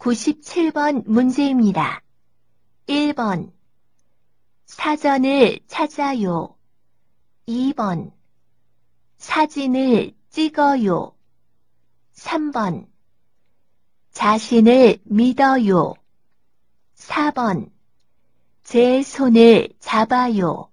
97번 문제입니다. 1번 사전을 찾아요. 2번 사진을 찍어요. 3번 자신을 믿어요. 4번 제 손을 잡아요.